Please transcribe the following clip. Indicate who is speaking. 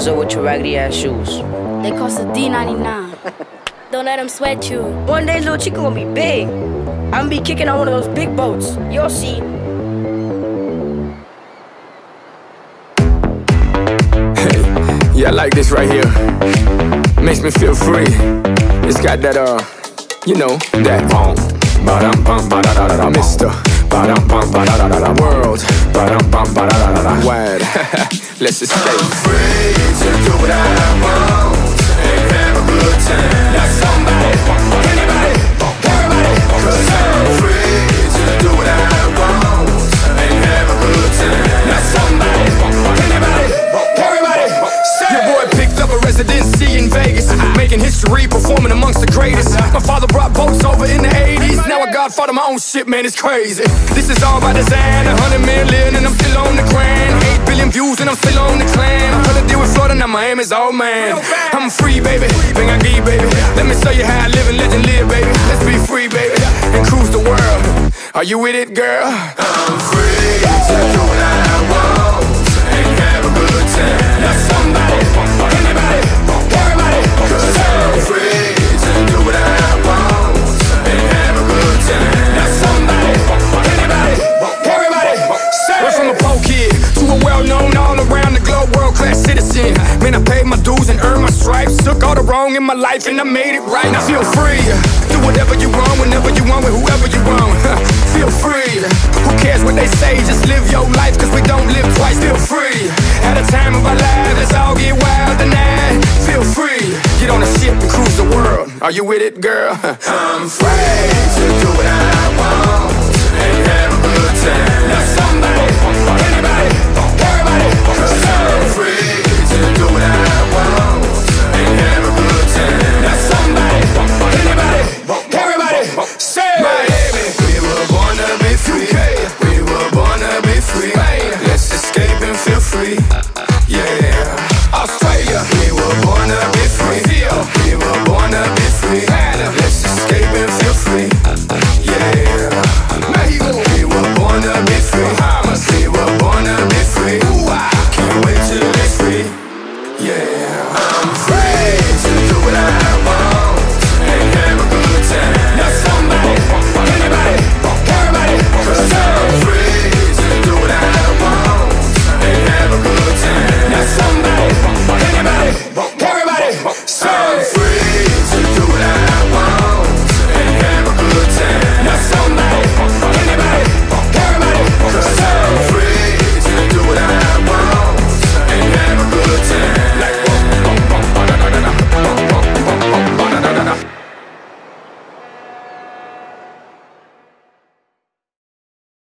Speaker 1: What's up with your raggedy ass shoes?
Speaker 2: They cost a D99. Don't let them sweat you.
Speaker 3: One day, little chicken gonna be big. I'm gonna be kicking on one of those big boats. You'll see.
Speaker 4: Hey, yeah, I like this right here. Makes me feel free. It's got that, uh, you know, that bum, ba dum bum ba da da Let's just stay free to do what I want. And have a good time. Like somebody, anybody, everybody, cause I'm free to do what I want. And have a good time. Like somebody, anybody, everybody. Your boy picked up a residency in Vegas, uh-huh. making history, performing amongst the greatest. Uh-huh. My father brought boats over in the 80s. Now I godfather my own shit, man, it's crazy. This is all by design, a hundred million, Miami's old man. I'm free, baby, bring I give, baby. Let me show you how I live and legend live, baby. Let's be free, baby, and cruise the world. Are you with it, girl? I'm free to wrong in my life and I made it right. Now feel free, do whatever you want, whenever you want, with whoever you want. feel free. Who cares what they say? Just live your life, cause we don't live twice. Feel free. At a time of our lives, let's all get wild tonight. Feel free. Get on a ship and cruise the world. Are you with it, girl? I'm free